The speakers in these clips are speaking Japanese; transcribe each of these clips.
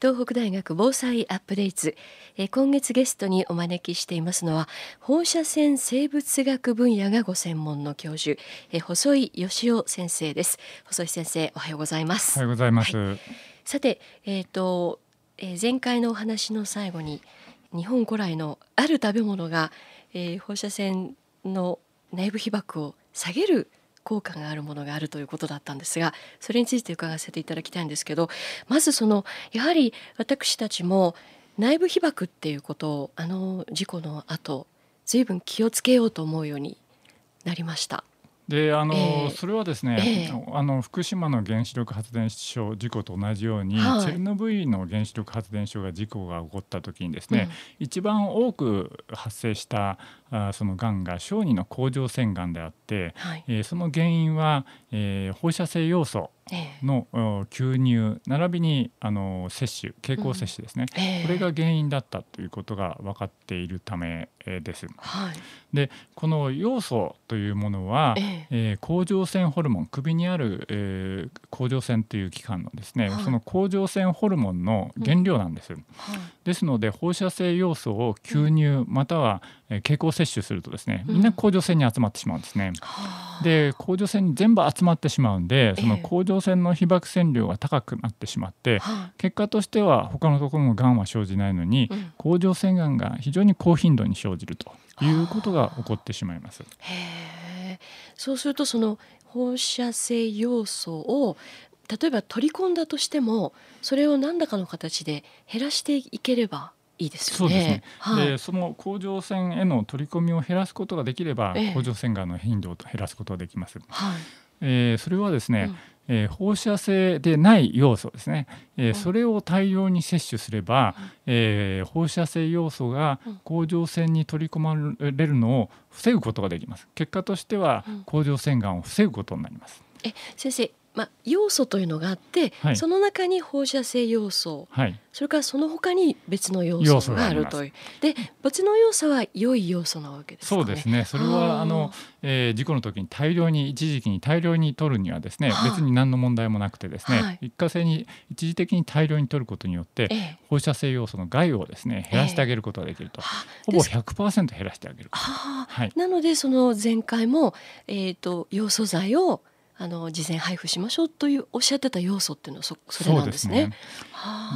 東北大学防災アップデート。え今月ゲストにお招きしていますのは放射線生物学分野がご専門の教授え細井義雄先生です。細井先生おはようございます。おはようございます、はい、さてえっ、ー、と、えー、前回のお話の最後に日本古来のある食べ物が、えー、放射線の内部被曝を下げる効果があるものがあるということだったんですがそれについて伺わせていただきたいんですけどまずそのやはり私たちも内部被曝っていうことをあの事故の後随分気をつけようと思うようになりました。であの、えー、それはですね、えー、あの福島の原子力発電所事故と同じように、はい、チェルノブイリの原子力発電所が事故が起こった時にですね、うん、一番多く発生したあそのがんが小児の甲状腺がんであって、はい、えー、その原因は、えー、放射性要素の吸入並びにあの摂取経口摂取ですね、うん。えー、これが原因だったということが分かっているためです。はい、でこの要素というものは、えー、えー、甲状腺ホルモン首にある、えー、甲状腺という器官のですね、はい、その甲状腺ホルモンの原料なんです。うんはい、ですので放射性要素を吸入、または経口摂取するとですねみんな甲状腺に集まってしまうんですね。うん、で甲状腺に全部集まってしまうんでその甲状腺の被曝線量が高くなってしまって、えー、結果としては他のところのがんは生じないのに、うん、甲状腺がんが非常に高頻度に生じるということが起こってしまいます。そうするとその放射性要素を例えば取り込んだとしてもそれを何らかの形で減らしていければいいですよね。そうですね。はい、でその甲状腺への取り込みを減らすことができれば、ええ、甲状腺がんの頻度を減らすことができます。はい、えー、それはですね、うん、えー、放射性でない要素ですね、えー、それを大量に摂取すれば、うん、えー、放射性要素が甲状腺に取り込まれるのを防ぐことができます。結果としては甲状腺がんを防ぐことになります、え先生まあ、要素というのがあって、はい、その中に放射性要素、はい、それからその他に別の要素があるという。で別の要素は良い要素なわけです、ね、そうですね。それはあの、えー、事故の時に大量に一時期に大量に取るにはですね別に何の問題もなくてですね、はい、一過性に一時的に大量に取ることによって、ええ、放射性要素の害をですね減らしてあげることができると、え、ほぼ100%減らしてあげる、はい、なのでその前回も、えーと要素剤をあの事前配布しましょうというおっしゃってた要素っていうのはそそれなんですね。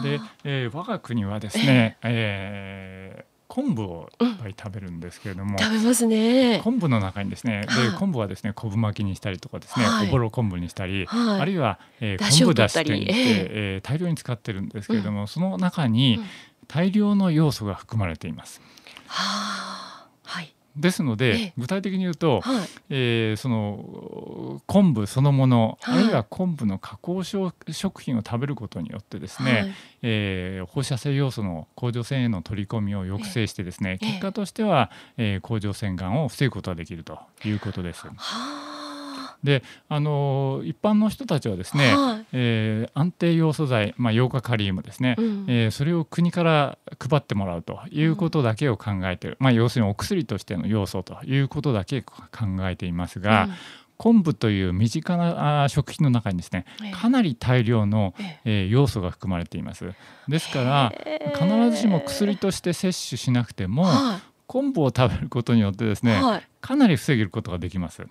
で、ね、えー、我が国はですね、えー、えー昆布をいっぱい食べるんですけれども、うん、食べますね。昆布の中にですね、で昆布はですね昆布巻きにしたりとかですね、はい、おぼろ昆布にしたり、はい、あるいは、えー、昆布だしってえー、大量に使ってるんですけれども、うん、その中に大量の要素が含まれています。はあ、はいですので、具体的に言うと、はい、えー、その昆布そのもの、はい、あるいは昆布の加工食品を食べることによってですね、はい、えー、放射性要素の甲状腺への取り込みを抑制してですね、結果としては、えー、甲状腺がんを防ぐことができるということです。はあであの一般の人たちはですね、はい、えー、安定要素剤、まあ、ヨーカカリウムですね、うん、えー、それを国から配ってもらうということだけを考えている、うん、まあ、要するにお薬としての要素ということだけ考えていますが、うん。昆布という身近な食品の中にですねかなり大量の、えー、要素が含まれています。ですから必ずしも薬として摂取しなくても、昆布を食べることによってですね、はい、かなり防げることができます。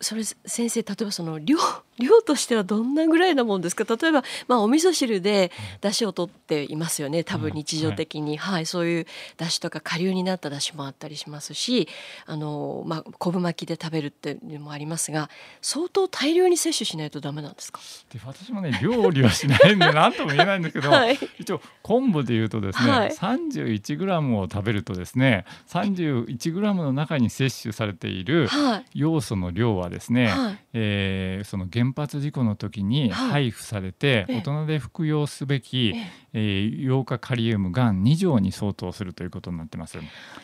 それ先生例えばその量 量としてはどんなぐらいなもんですか？例えば、まあ、お味噌汁で出汁を取っていますよね多分日常的に、はい、はい、そういう出汁とか顆粒になった出汁もあったりしますしあの、まあ、昆布巻きで食べるっていうのもありますが相当大量に摂取しないとダメなんですか？で私もね料理はしないんで何とも言えないんだけど、はい、一応昆布でいうとですね、はい、31g を食べるとですね 31g の中に摂取されている要素の量はですね、はい、えー、その原発事故の時に配布されて、大人で服用すべき、えー、ヨカカリウムがん2錠に相当するということになってます。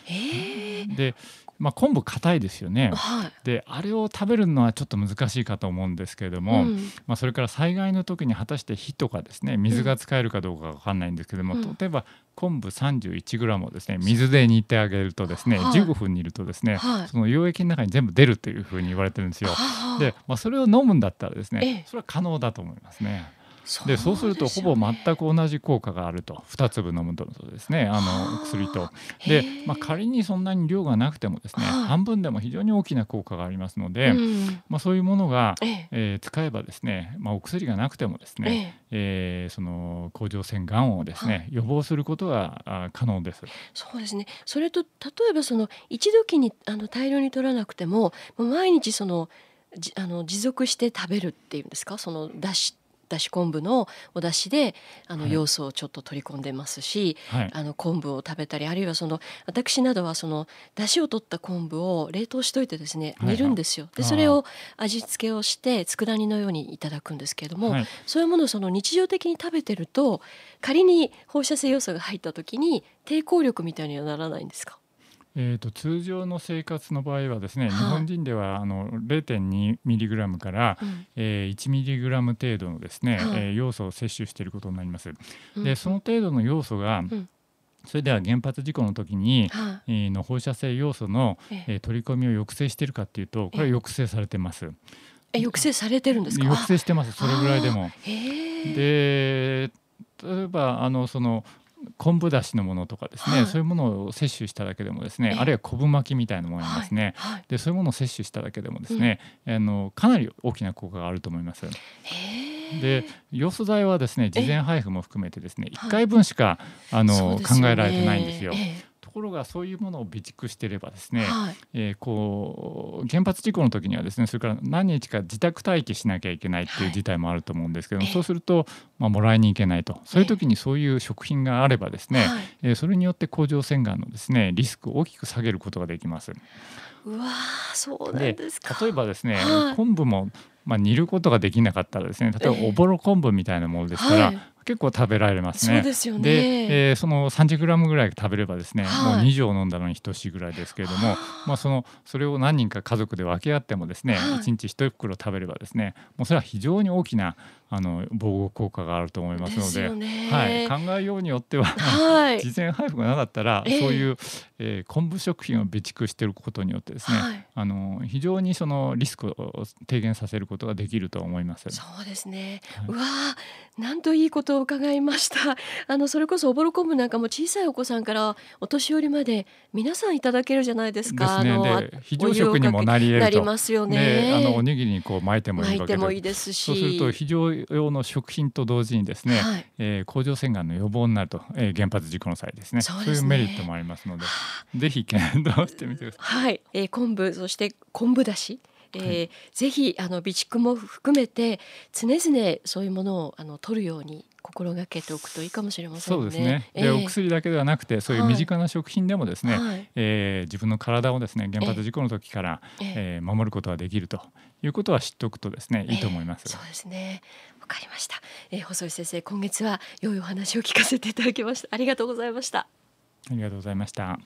えー、でまあ、昆布硬いですよね、はい、であれを食べるのはちょっと難しいかと思うんですけれども、うん、まあ、それから災害の時に果たして火とかですね水が使えるかどうか分かんないんですけども、うん、例えば昆布 31g をですね水で煮てあげるとですね、はい、15分煮るとですね、はい、その溶液の中に全部出るというふうに言われてるんですよ。で、まあ、それを飲むんだったらですねそれは可能だと思いますね。でそうするとほぼ全く同じ効果があると。2粒飲むとですね。あ。の薬と。で、まあ、仮にそんなに量がなくてもですね半分でも非常に大きな効果がありますので、うん、まあ、そういうものが、ええ。ー、使えばですね、まあ、お薬がなくてもですね、ええ。ー、その甲状腺がんをですね、予防することが可能です。そうですね。それと例えばその一時にあの大量に取らなくても毎日そのじあの持続して食べるっていうんですか？そのだしだし昆布のお出汁であの要素をちょっと取り込んでますし、はい、あの昆布を食べたりあるいはその私などはその出汁を取った昆布を冷凍しといてですね煮るんですよ。でそれを味付けをして佃煮のようにいただくんですけれども、はい、そういうものをその日常的に食べてると仮に放射性要素が入った時に抵抗力みたいにはならないんですか？えーと、通常の生活の場合はですね、はあ、日本人ではあの0.2ミリグラムから、うん、えー、1ミリグラム程度のですね、はあ、えー、要素を摂取していることになります。うん、でその程度の要素が、うん。それでは原発事故の時に、はあ、えー、の放射性要素の、えー、取り込みを抑制しているかっていうとこれは抑制されてます。え抑制されてるんですか？抑制してますそれぐらいでも。で例えばあのその昆布だしのものとかですね、はい、そういうものを摂取しただけでもですねあるいは昆布巻きみたいなものですね、はい。はい、でそういうものを摂取しただけでもですね、うん、あのかなり大きな効果があると思います。で要素剤はですね事前配布も含めてですね1回分しかあの、ね、考えられてないんですよ。ところがそういうものを備蓄していればですね、はい、えー、こう原発事故の時にはですねそれから何日か自宅待機しなきゃいけないっていう事態もあると思うんですけども、はい、そうすると、まあ、もらいに行けないと。そういう時にそういう食品があればですね、はい、えー、それによって甲状腺がんのですねリスクを大きく下げることができます。うわそうなんですか。例えばですね、昆布もまあ、煮ることができなかったらですね例えばおぼろ昆布みたいなものでしたら、はい、結構食べられますね。そうですよね。で、えー、その 30g ぐらい食べればですね、はい、もう2錠飲んだのに等しいぐらいですけれども、まあ、そのそれを何人か家族で分け合ってもですね、はい、1日1袋食べればですねもうそれは非常に大きなあの防護効果があると思いますので、はい、考えようによっては、はい、事前配布がなかったら、えー、そういう、えー、昆布食品を備蓄していることによってですね、はい、あの非常にそのリスクを低減させることができると思います。そうですね。はい、うわなんといいことを伺いました。あのそれこそおぼろ昆布なんかも小さいお子さんからお年寄りまで皆さんいただけるじゃないですか。ですね。で非常食にもなり得ると。なりますよね。あのおにぎりにこう巻いてもいいわけで。巻いてもいいですし。そうすると非常用の食品と同時にですね、はい、えー、甲状腺がんの予防になると、えー、原発事故の際ですねそう、ね、いうメリットもありますのでぜひ検討してみてください。はい、えー、昆布そして昆布だしえー、はい、ぜひあの備蓄も含めて常々そういうものをあの取るように心がけておくといいかもしれませんね。そうですね。で、えー、お薬だけではなくてそういう身近な食品でもですね、はい、えー、自分の体をですね原発事故の時から、えー、えー、守ることができるということは知っておくとですねいいと思います。そうですね。かりました、えー、細井先生今月は良いお話を聞かせていただきました。ありがとうございました。ありがとうございました